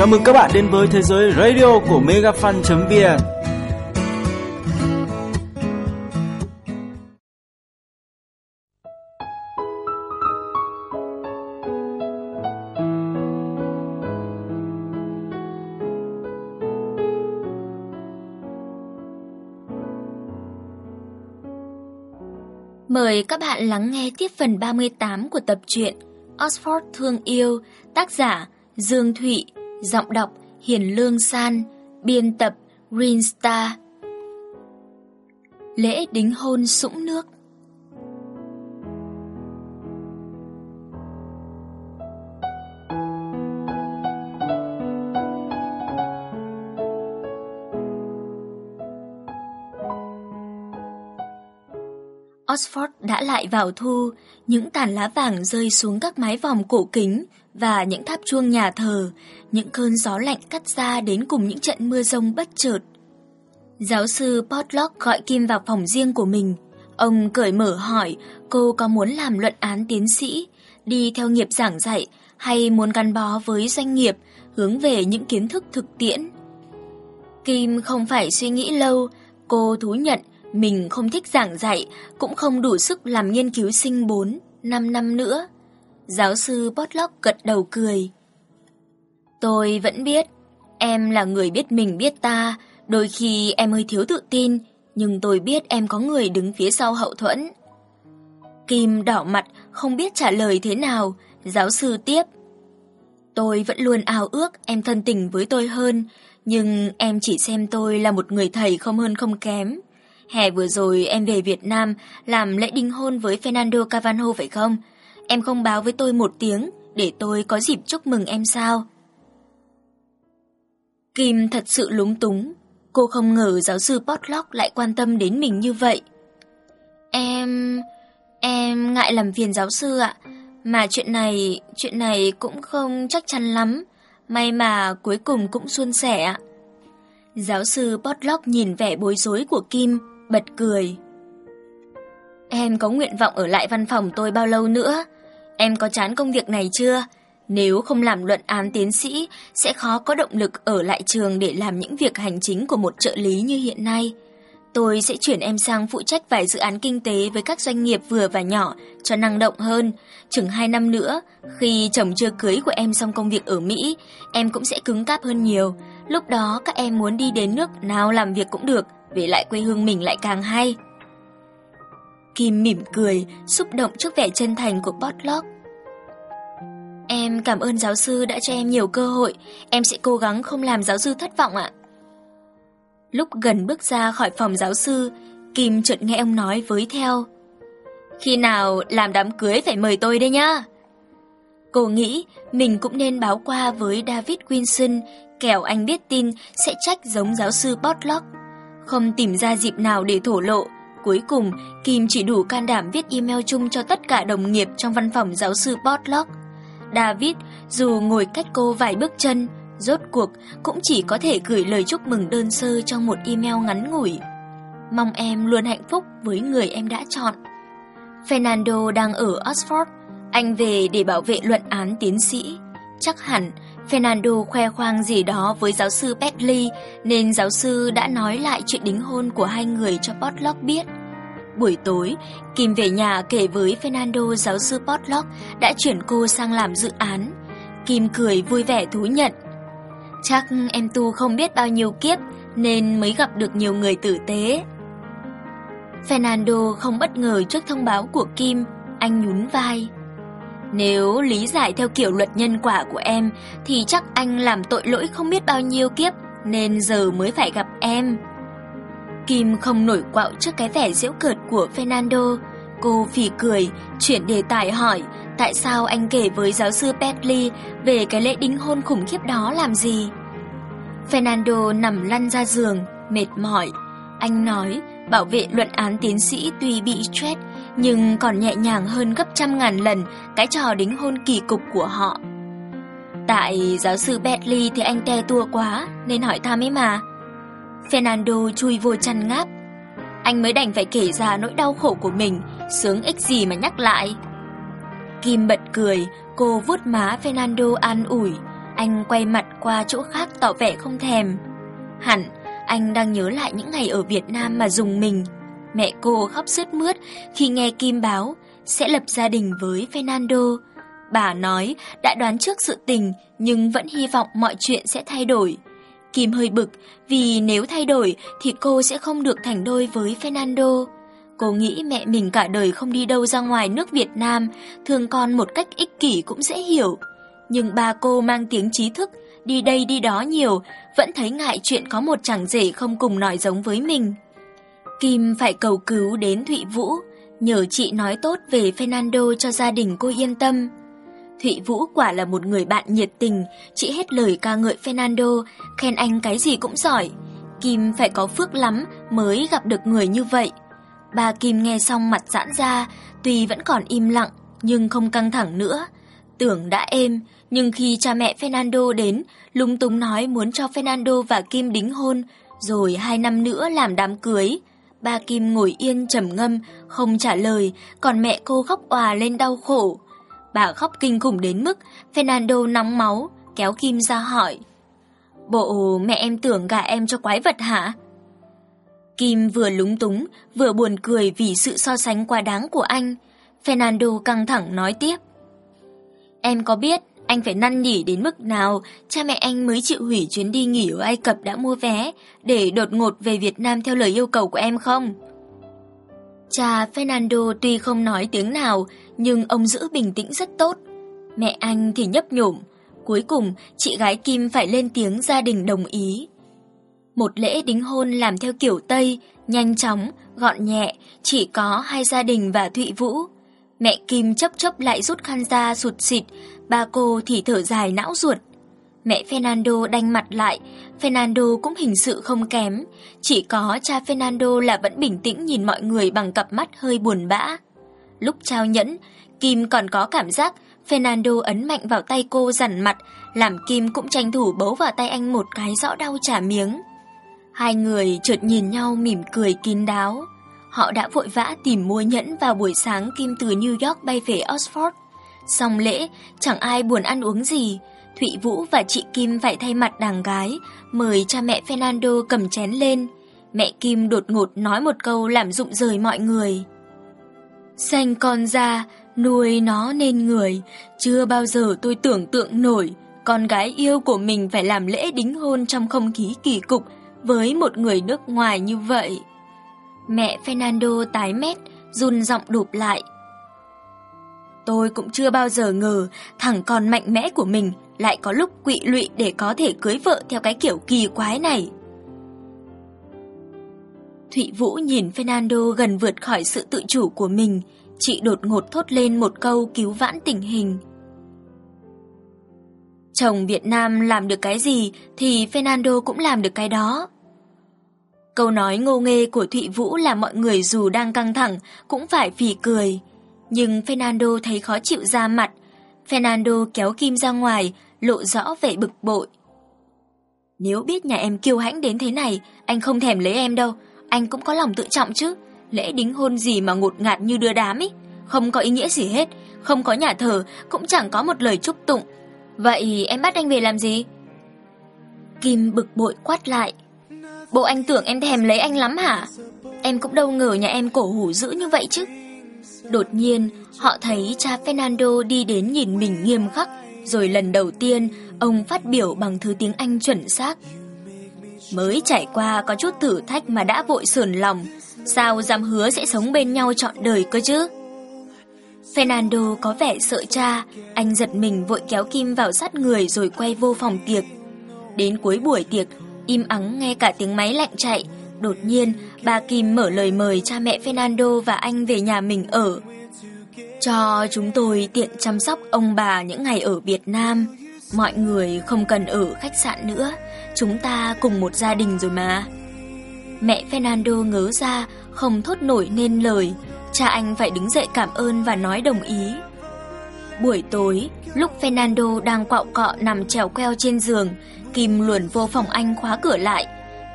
Chào mừng các bạn đến với thế giới radio của megafan.vn Mời các bạn lắng nghe tiếp phần 38 của tập truyện Oxford Thương Yêu, tác giả Dương Thụy, giọng đọc Hiền Lương San, biên tập Green Star. Lễ đính hôn sũng nước Oxford đã lại vào thu, những tàn lá vàng rơi xuống các mái vòm cổ kính và những tháp chuông nhà thờ, những cơn gió lạnh cắt ra đến cùng những trận mưa rông bất chợt. Giáo sư Potlock gọi Kim vào phòng riêng của mình. Ông cởi mở hỏi cô có muốn làm luận án tiến sĩ, đi theo nghiệp giảng dạy hay muốn gắn bó với doanh nghiệp, hướng về những kiến thức thực tiễn. Kim không phải suy nghĩ lâu, cô thú nhận mình không thích giảng dạy, cũng không đủ sức làm nghiên cứu sinh 4, 5 năm nữa. Giáo sư Potlock gật đầu cười. Tôi vẫn biết, em là người biết mình biết ta, đôi khi em hơi thiếu tự tin, nhưng tôi biết em có người đứng phía sau hậu thuẫn. Kim đỏ mặt, không biết trả lời thế nào, giáo sư tiếp. Tôi vẫn luôn ao ước em thân tình với tôi hơn, nhưng em chỉ xem tôi là một người thầy không hơn không kém. Hè vừa rồi em về Việt Nam làm lễ đính hôn với Fernando Cavanho phải không? Em không báo với tôi một tiếng để tôi có dịp chúc mừng em sao? Kim thật sự lúng túng. Cô không ngờ giáo sư Potlock lại quan tâm đến mình như vậy. Em... em ngại làm phiền giáo sư ạ. Mà chuyện này, chuyện này cũng không chắc chắn lắm. May mà cuối cùng cũng suôn sẻ ạ. Giáo sư Potlock nhìn vẻ bối rối của Kim, bật cười. Em có nguyện vọng ở lại văn phòng tôi bao lâu nữa? Em có chán công việc này chưa? Nếu không làm luận án tiến sĩ, sẽ khó có động lực ở lại trường để làm những việc hành chính của một trợ lý như hiện nay. Tôi sẽ chuyển em sang phụ trách vài dự án kinh tế với các doanh nghiệp vừa và nhỏ cho năng động hơn. Chừng 2 năm nữa, khi chồng chưa cưới của em xong công việc ở Mỹ, em cũng sẽ cứng cáp hơn nhiều. Lúc đó các em muốn đi đến nước nào làm việc cũng được, về lại quê hương mình lại càng hay. Kim mỉm cười, xúc động trước vẻ chân thành của Potluck. Em cảm ơn giáo sư đã cho em nhiều cơ hội, em sẽ cố gắng không làm giáo sư thất vọng ạ. Lúc gần bước ra khỏi phòng giáo sư, Kim chợt nghe ông nói với theo. Khi nào làm đám cưới phải mời tôi đây nhá. Cô nghĩ mình cũng nên báo qua với David Wilson, kẻo anh biết tin sẽ trách giống giáo sư Potluck. Không tìm ra dịp nào để thổ lộ, cuối cùng Kim chỉ đủ can đảm viết email chung cho tất cả đồng nghiệp trong văn phòng giáo sư Potlock. David, dù ngồi cách cô vài bước chân, rốt cuộc cũng chỉ có thể gửi lời chúc mừng đơn sơ trong một email ngắn ngủi. Mong em luôn hạnh phúc với người em đã chọn. Fernando đang ở Oxford, anh về để bảo vệ luận án tiến sĩ. Chắc hẳn Fernando khoe khoang gì đó với giáo sư Bentley nên giáo sư đã nói lại chuyện đính hôn của hai người cho Potlock biết. Buổi tối, Kim về nhà kể với Fernando giáo sư Potlock đã chuyển cô sang làm dự án. Kim cười vui vẻ thú nhận. Chắc em tu không biết bao nhiêu kiếp nên mới gặp được nhiều người tử tế. Fernando không bất ngờ trước thông báo của Kim, anh nhún vai. Nếu lý giải theo kiểu luật nhân quả của em thì chắc anh làm tội lỗi không biết bao nhiêu kiếp nên giờ mới phải gặp em. Kim không nổi quạo trước cái vẻ giễu cợt của Fernando. Cô phì cười, chuyển đề tài hỏi tại sao anh kể với giáo sư Petley về cái lễ đính hôn khủng khiếp đó làm gì. Fernando nằm lăn ra giường, mệt mỏi. Anh nói bảo vệ luận án tiến sĩ tuy bị stress nhưng còn nhẹ nhàng hơn gấp trăm ngàn lần cái trò đính hôn kỳ cục của họ. Tại giáo sư Bentley thì anh te tua quá nên hỏi thăm ấy mà. Fernando chui vô chăn ngáp. Anh mới đành phải kể ra nỗi đau khổ của mình, sướng ích gì mà nhắc lại. Kim bật cười, cô vuốt má Fernando an ủi. Anh quay mặt qua chỗ khác tỏ vẻ không thèm. Hẳn, anh đang nhớ lại những ngày ở Việt Nam mà dùng mình. Mẹ cô khóc sướt mướt khi nghe Kim báo sẽ lập gia đình với Fernando. Bà nói đã đoán trước sự tình nhưng vẫn hy vọng mọi chuyện sẽ thay đổi. Kim hơi bực vì nếu thay đổi thì cô sẽ không được thành đôi với Fernando. Cô nghĩ mẹ mình cả đời không đi đâu ra ngoài nước Việt Nam, thương con một cách ích kỷ cũng dễ hiểu. Nhưng ba cô mang tiếng trí thức, đi đây đi đó nhiều, vẫn thấy ngại chuyện có một chàng rể không cùng nói giống với mình. Kim phải cầu cứu đến Thụy Vũ, nhờ chị nói tốt về Fernando cho gia đình cô yên tâm. Thụy Vũ quả là một người bạn nhiệt tình, chị hết lời ca ngợi Fernando, khen anh cái gì cũng giỏi. Kim phải có phước lắm mới gặp được người như vậy. Bà Kim nghe xong mặt giãn ra, tuy vẫn còn im lặng nhưng không căng thẳng nữa. Tưởng đã êm, nhưng khi cha mẹ Fernando đến, lung tung nói muốn cho Fernando và Kim đính hôn, rồi hai năm nữa làm đám cưới. Ba Kim ngồi yên trầm ngâm, không trả lời, còn mẹ cô khóc òa lên đau khổ. Bà khóc kinh khủng đến mức Fernando nóng máu, kéo Kim ra hỏi. Bộ mẹ em tưởng gả em cho quái vật hả? Kim vừa lúng túng, vừa buồn cười vì sự so sánh quá đáng của anh. Fernando căng thẳng nói tiếp. Em có biết anh phải năn nỉ đến mức nào cha mẹ anh mới chịu hủy chuyến đi nghỉ ở Ai Cập đã mua vé để đột ngột về Việt Nam theo lời yêu cầu của em không? Cha Fernando tuy không nói tiếng nào nhưng ông giữ bình tĩnh rất tốt. Mẹ anh thì nhấp nhổm. Cuối cùng chị gái Kim phải lên tiếng gia đình đồng ý. Một lễ đính hôn làm theo kiểu Tây, nhanh chóng, gọn nhẹ, chỉ có hai gia đình và Thụy Vũ. Mẹ Kim chấp chấp lại rút khăn ra sụt xịt, ba cô thì thở dài não ruột. Mẹ Fernando đanh mặt lại, Fernando cũng hình sự không kém, chỉ có cha Fernando là vẫn bình tĩnh nhìn mọi người bằng cặp mắt hơi buồn bã. Lúc trao nhẫn, Kim còn có cảm giác Fernando ấn mạnh vào tay cô dằn mặt, làm Kim cũng tranh thủ bấu vào tay anh một cái rõ đau trả miếng. Hai người chợt nhìn nhau mỉm cười kín đáo. Họ đã vội vã tìm mua nhẫn vào buổi sáng Kim từ New York bay về Oxford. Xong lễ, chẳng ai buồn ăn uống gì. Thụy Vũ và chị Kim phải thay mặt đàng gái, mời cha mẹ Fernando cầm chén lên. Mẹ Kim đột ngột nói một câu làm rụng rời mọi người. Xanh con ra, nuôi nó nên người, chưa bao giờ tôi tưởng tượng nổi con gái yêu của mình phải làm lễ đính hôn trong không khí kỳ cục với một người nước ngoài như vậy. Mẹ Fernando tái mét, run giọng đụp lại. Tôi cũng chưa bao giờ ngờ thằng con mạnh mẽ của mình lại có lúc quỵ lụy để có thể cưới vợ theo cái kiểu kỳ quái này. Thụy Vũ nhìn Fernando gần vượt khỏi sự tự chủ của mình, chị đột ngột thốt lên một câu cứu vãn tình hình. Chồng Việt Nam làm được cái gì thì Fernando cũng làm được cái đó. Câu nói ngô nghê của Thụy Vũ là mọi người dù đang căng thẳng cũng phải phì cười. Nhưng Fernando thấy khó chịu ra mặt. Fernando kéo Kim ra ngoài, lộ rõ vẻ bực bội. Nếu biết nhà em kiêu hãnh đến thế này, anh không thèm lấy em đâu. Anh cũng có lòng tự trọng chứ. Lễ đính hôn gì mà ngột ngạt như đưa đám ấy. Không có ý nghĩa gì hết. Không có nhà thờ, cũng chẳng có một lời chúc tụng. Vậy em bắt anh về làm gì? Kim bực bội quát lại. Bộ anh tưởng em thèm lấy anh lắm hả? Em cũng đâu ngờ nhà em cổ hủ dữ như vậy chứ. Đột nhiên, họ thấy cha Fernando đi đến nhìn mình nghiêm khắc, rồi lần đầu tiên ông phát biểu bằng thứ tiếng Anh chuẩn xác. Mới trải qua có chút thử thách mà đã vội sườn lòng, sao dám hứa sẽ sống bên nhau trọn đời cơ chứ? Fernando có vẻ sợ cha, anh giật mình vội kéo Kim vào sát người rồi quay vô phòng tiệc. Đến cuối buổi tiệc, im ắng nghe cả tiếng máy lạnh chạy. Đột nhiên, bà Kim mở lời mời cha mẹ Fernando và anh về nhà mình ở. Cho chúng tôi tiện chăm sóc ông bà những ngày ở Việt Nam. Mọi người không cần ở khách sạn nữa, chúng ta cùng một gia đình rồi mà. Mẹ Fernando ngớ ra, không thốt nổi nên lời. Cha anh phải đứng dậy cảm ơn và nói đồng ý. Buổi tối, lúc Fernando đang quạo cọ nằm trèo queo trên giường, Kim luồn vô phòng anh khóa cửa lại.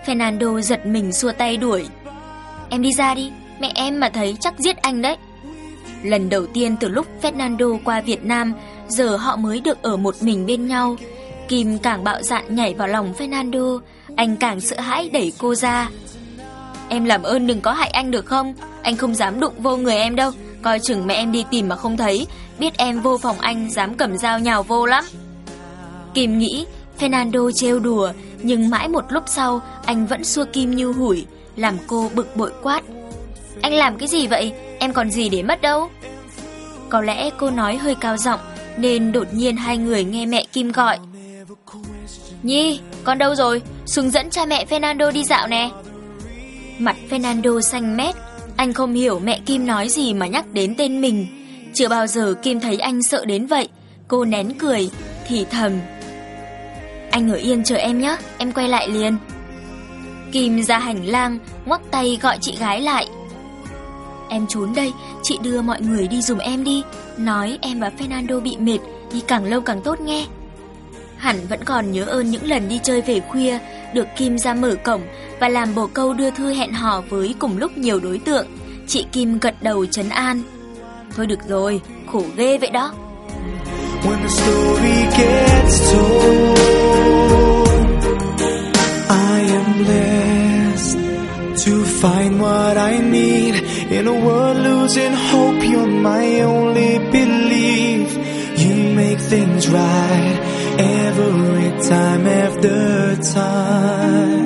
Fernando giật mình xua tay đuổi. Em đi ra đi, mẹ em mà thấy chắc giết anh đấy. Lần đầu tiên từ lúc Fernando qua Việt Nam, giờ họ mới được ở một mình bên nhau. Kim càng bạo dạn nhảy vào lòng Fernando, anh càng sợ hãi đẩy cô ra. Em làm ơn đừng có hại anh được không? Anh không dám đụng vô người em đâu, coi chừng mẹ em đi tìm mà không thấy, biết em vô phòng anh dám cầm dao nhào vô lắm. Kim nghĩ Fernando trêu đùa, nhưng mãi một lúc sau anh vẫn xua Kim như hủi, làm cô bực bội quát. Anh làm cái gì vậy? Em còn gì để mất đâu. Có lẽ cô nói hơi cao giọng nên đột nhiên hai người nghe mẹ Kim gọi. Nhi, con đâu rồi? Xuống dẫn cha mẹ Fernando đi dạo nè. Mặt Fernando xanh mét, anh không hiểu mẹ Kim nói gì mà nhắc đến tên mình. Chưa bao giờ Kim thấy anh sợ đến vậy. Cô nén cười, thì thầm. Anh ở yên chờ em nhé, em quay lại liền. Kim ra hành lang, ngoắc tay gọi chị gái lại. Em trốn đây, chị đưa mọi người đi dùm em đi. Nói em và Fernando bị mệt, đi càng lâu càng tốt nghe. Hẳn vẫn còn nhớ ơn những lần đi chơi về khuya, được Kim ra mở cổng và làm bồ câu đưa thư hẹn hò với cùng lúc nhiều đối tượng. Chị Kim gật đầu chấn an. Thôi được rồi, khổ ghê vậy đó. When the story gets told, my only belief. You make things right every time after time.